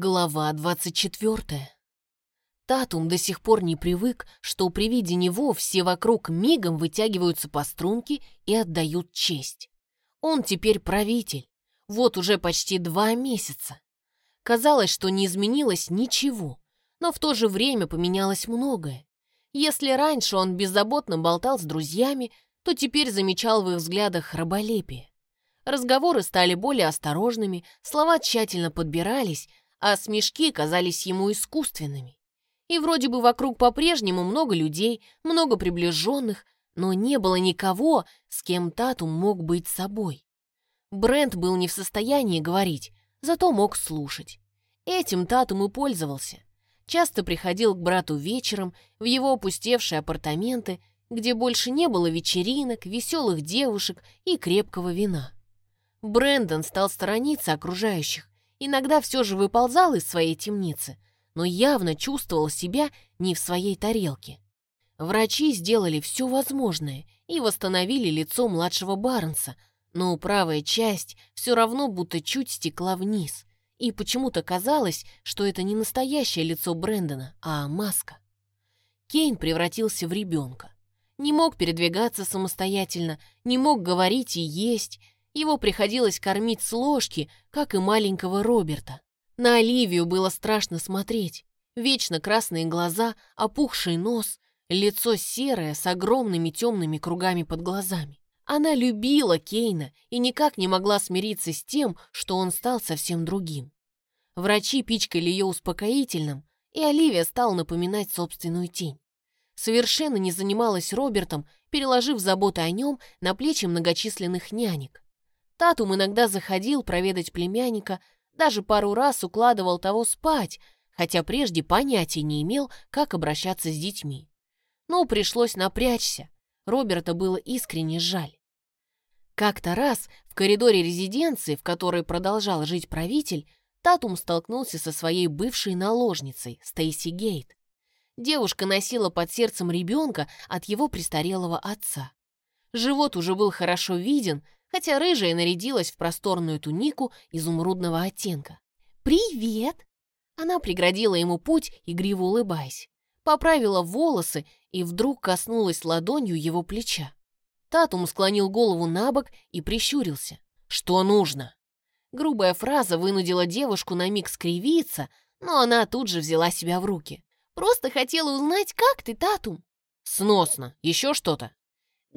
Глава 24. Татум до сих пор не привык, что при виде него все вокруг мигом вытягиваются по струнке и отдают честь. Он теперь правитель. Вот уже почти два месяца. Казалось, что не изменилось ничего, но в то же время поменялось многое. Если раньше он беззаботно болтал с друзьями, то теперь замечал в их взглядах раболепие. Разговоры стали более осторожными, слова тщательно подбирались, а смешки казались ему искусственными. И вроде бы вокруг по-прежнему много людей, много приближенных, но не было никого, с кем Татум мог быть собой. Брент был не в состоянии говорить, зато мог слушать. Этим Татум и пользовался. Часто приходил к брату вечером в его опустевшие апартаменты, где больше не было вечеринок, веселых девушек и крепкого вина. Брэндон стал сторониться окружающих, иногда все же выползал из своей темницы, но явно чувствовал себя не в своей тарелке. Врачи сделали все возможное и восстановили лицо младшего Барнса, но правая часть все равно будто чуть стекла вниз, и почему-то казалось, что это не настоящее лицо Брэндона, а маска. Кейн превратился в ребенка. Не мог передвигаться самостоятельно, не мог говорить и есть, его приходилось кормить с ложки, как и маленького Роберта. На Оливию было страшно смотреть. Вечно красные глаза, опухший нос, лицо серое с огромными темными кругами под глазами. Она любила Кейна и никак не могла смириться с тем, что он стал совсем другим. Врачи пичкали ее успокоительным, и Оливия стала напоминать собственную тень. Совершенно не занималась Робертом, переложив заботы о нем на плечи многочисленных нянек. Татум иногда заходил проведать племянника, даже пару раз укладывал того спать, хотя прежде понятия не имел, как обращаться с детьми. Но пришлось напрячься. Роберта было искренне жаль. Как-то раз в коридоре резиденции, в которой продолжал жить правитель, Татум столкнулся со своей бывшей наложницей, Стейси Гейт. Девушка носила под сердцем ребенка от его престарелого отца. Живот уже был хорошо виден, хотя рыжая нарядилась в просторную тунику изумрудного оттенка. «Привет!» Она преградила ему путь, игриво улыбаясь. Поправила волосы и вдруг коснулась ладонью его плеча. Татум склонил голову на бок и прищурился. «Что нужно?» Грубая фраза вынудила девушку на миг скривиться, но она тут же взяла себя в руки. «Просто хотела узнать, как ты, Татум?» «Сносно. Еще что-то?»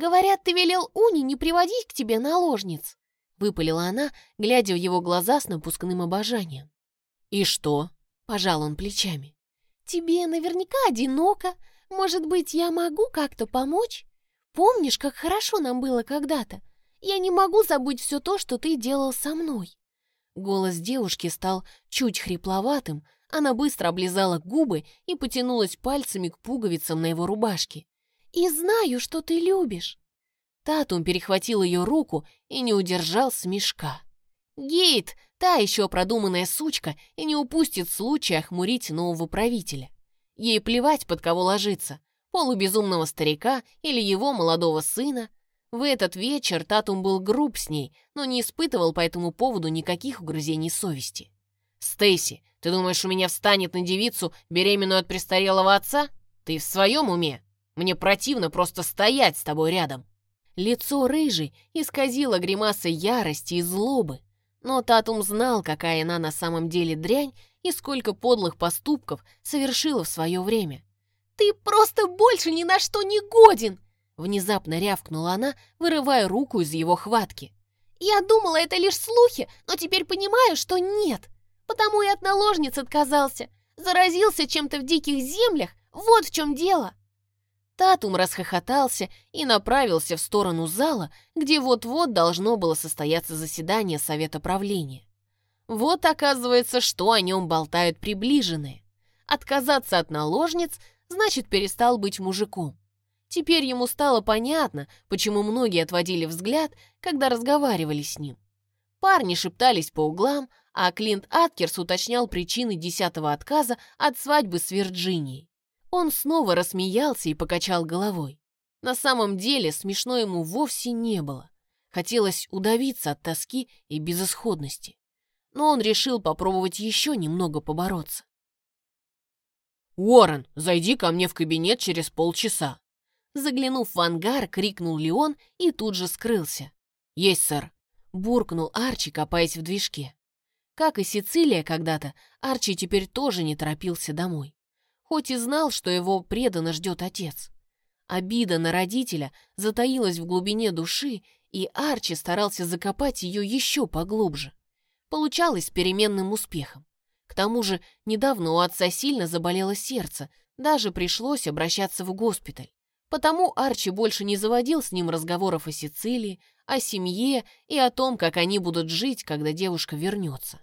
«Говорят, ты велел Уни не приводить к тебе наложниц», — выпалила она, глядя в его глаза с напускным обожанием. «И что?» — пожал он плечами. «Тебе наверняка одиноко. Может быть, я могу как-то помочь? Помнишь, как хорошо нам было когда-то? Я не могу забыть все то, что ты делал со мной». Голос девушки стал чуть хрипловатым, она быстро облизала губы и потянулась пальцами к пуговицам на его рубашке и знаю, что ты любишь». Татум перехватил ее руку и не удержал смешка. Гейт, та еще продуманная сучка, и не упустит случая охмурить нового правителя. Ей плевать, под кого ложиться, полубезумного старика или его молодого сына. В этот вечер Татум был груб с ней, но не испытывал по этому поводу никаких угрызений совести. «Стейси, ты думаешь, у меня встанет на девицу, беременную от престарелого отца? Ты в своем уме?» Мне противно просто стоять с тобой рядом». Лицо рыжей исказило гримаса ярости и злобы. Но Татум знал, какая она на самом деле дрянь и сколько подлых поступков совершила в свое время. «Ты просто больше ни на что не годен!» Внезапно рявкнула она, вырывая руку из его хватки. «Я думала, это лишь слухи, но теперь понимаю, что нет. Потому и от наложниц отказался. Заразился чем-то в диких землях. Вот в чем дело!» Татум расхохотался и направился в сторону зала, где вот-вот должно было состояться заседание Совета правления. Вот оказывается, что о нем болтают приближенные. Отказаться от наложниц значит перестал быть мужиком. Теперь ему стало понятно, почему многие отводили взгляд, когда разговаривали с ним. Парни шептались по углам, а Клинт Аткерс уточнял причины десятого отказа от свадьбы с Вирджинией. Он снова рассмеялся и покачал головой. На самом деле смешно ему вовсе не было. Хотелось удавиться от тоски и безысходности. но он решил попробовать еще немного побороться. «Уоррен, зайди ко мне в кабинет через полчаса». Заглянув в ангар, крикнул Леон и тут же скрылся. «Есть, сэр», — буркнул Арчи, копаясь в движке. Как и Сицилия когда-то, Арчи теперь тоже не торопился домой. Хоть и знал, что его преданно ждет отец. Обида на родителя затаилась в глубине души, и Арчи старался закопать ее еще поглубже. Получалось с переменным успехом. К тому же недавно у отца сильно заболело сердце, даже пришлось обращаться в госпиталь. Потому Арчи больше не заводил с ним разговоров о Сицилии, о семье и о том, как они будут жить, когда девушка вернется.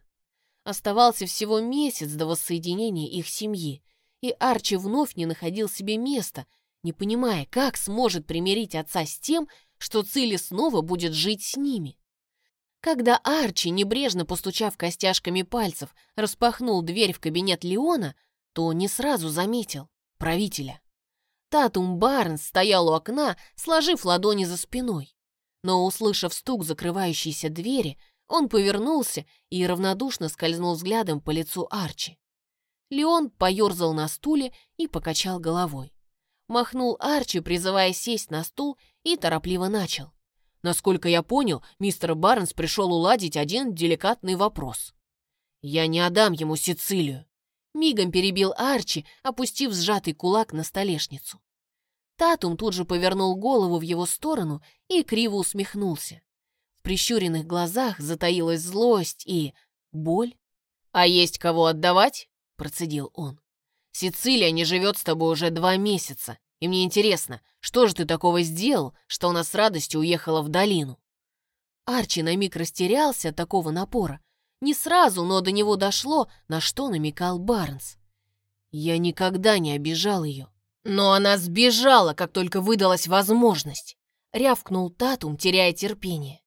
Оставался всего месяц до воссоединения их семьи, и Арчи вновь не находил себе места, не понимая, как сможет примирить отца с тем, что Цилли снова будет жить с ними. Когда Арчи, небрежно постучав костяшками пальцев, распахнул дверь в кабинет Леона, то не сразу заметил правителя. Татум Барнс стоял у окна, сложив ладони за спиной. Но, услышав стук закрывающейся двери, он повернулся и равнодушно скользнул взглядом по лицу Арчи. Леон поерзал на стуле и покачал головой. Махнул Арчи, призывая сесть на стул, и торопливо начал. Насколько я понял, мистер Барнс пришел уладить один деликатный вопрос. «Я не отдам ему Сицилию», — мигом перебил Арчи, опустив сжатый кулак на столешницу. Татум тут же повернул голову в его сторону и криво усмехнулся. В прищуренных глазах затаилась злость и боль. «А есть кого отдавать?» — процедил он. «Сицилия не живет с тобой уже два месяца, и мне интересно, что же ты такого сделал, что она с радостью уехала в долину?» Арчи на миг растерялся от такого напора. Не сразу, но до него дошло, на что намекал Барнс. «Я никогда не обижал ее», «Но она сбежала, как только выдалась возможность!» — рявкнул Татум, теряя терпение.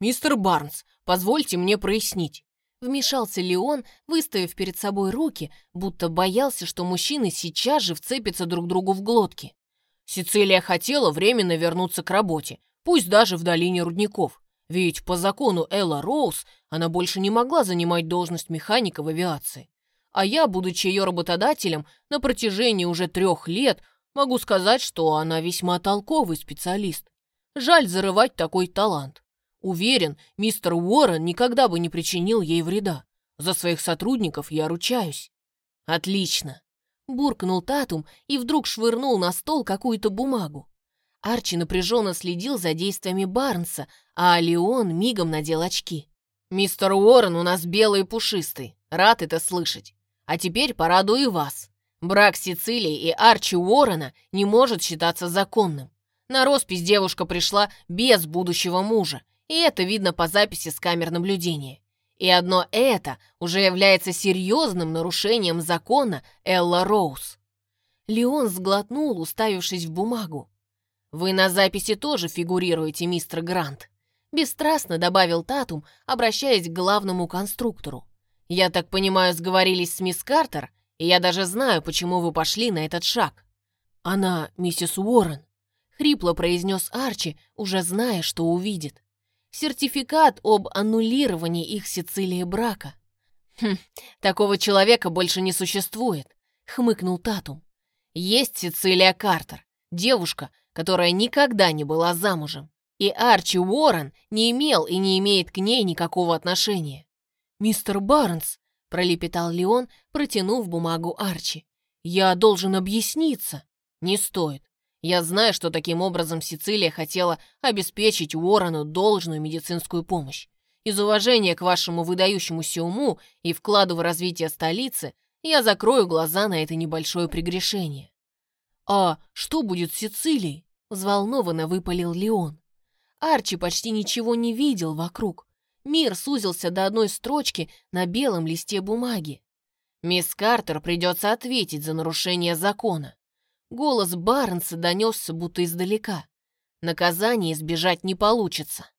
«Мистер Барнс, позвольте мне прояснить». Вмешался Леон, выставив перед собой руки, будто боялся, что мужчины сейчас же вцепятся друг другу в глотки. Сицилия хотела временно вернуться к работе, пусть даже в долине рудников. Ведь по закону Элла Роуз она больше не могла занимать должность механика в авиации. А я, будучи ее работодателем, на протяжении уже трех лет могу сказать, что она весьма толковый специалист. Жаль зарывать такой талант. Уверен, мистер Уоррен никогда бы не причинил ей вреда. За своих сотрудников я ручаюсь. Отлично. Буркнул Татум и вдруг швырнул на стол какую-то бумагу. Арчи напряженно следил за действиями Барнса, а Леон мигом надел очки. «Мистер Уоррен у нас белый и пушистый. Рад это слышать. А теперь порадую вас. Брак Сицилии и Арчи Уоррена не может считаться законным. На роспись девушка пришла без будущего мужа, и это видно по записи с камер наблюдения. И одно это уже является серьезным нарушением закона Элла Роуз. Леон сглотнул, уставившись в бумагу. «Вы на записи тоже фигурируете, мистер Грант», бесстрастно добавил Татум, обращаясь к главному конструктору. Я так понимаю, сговорились с мисс Картер, и я даже знаю, почему вы пошли на этот шаг. Она миссис Уоррен, хрипло произнес Арчи, уже зная, что увидит. Сертификат об аннулировании их Сицилии брака. Хм, такого человека больше не существует, хмыкнул Татум. Есть Сицилия Картер, девушка, которая никогда не была замужем. И Арчи Уоррен не имел и не имеет к ней никакого отношения. «Мистер Барнс», — пролепетал Леон, протянув бумагу Арчи, — «я должен объясниться». «Не стоит. Я знаю, что таким образом Сицилия хотела обеспечить Уоррену должную медицинскую помощь. Из уважения к вашему выдающемуся уму и вкладу в развитие столицы я закрою глаза на это небольшое прегрешение». «А что будет с Сицилией?» — взволнованно выпалил Леон. Арчи почти ничего не видел вокруг. Мир сузился до одной строчки на белом листе бумаги. Мисс Картер придется ответить за нарушение закона. Голос Барнса донесся будто издалека. Наказание избежать не получится.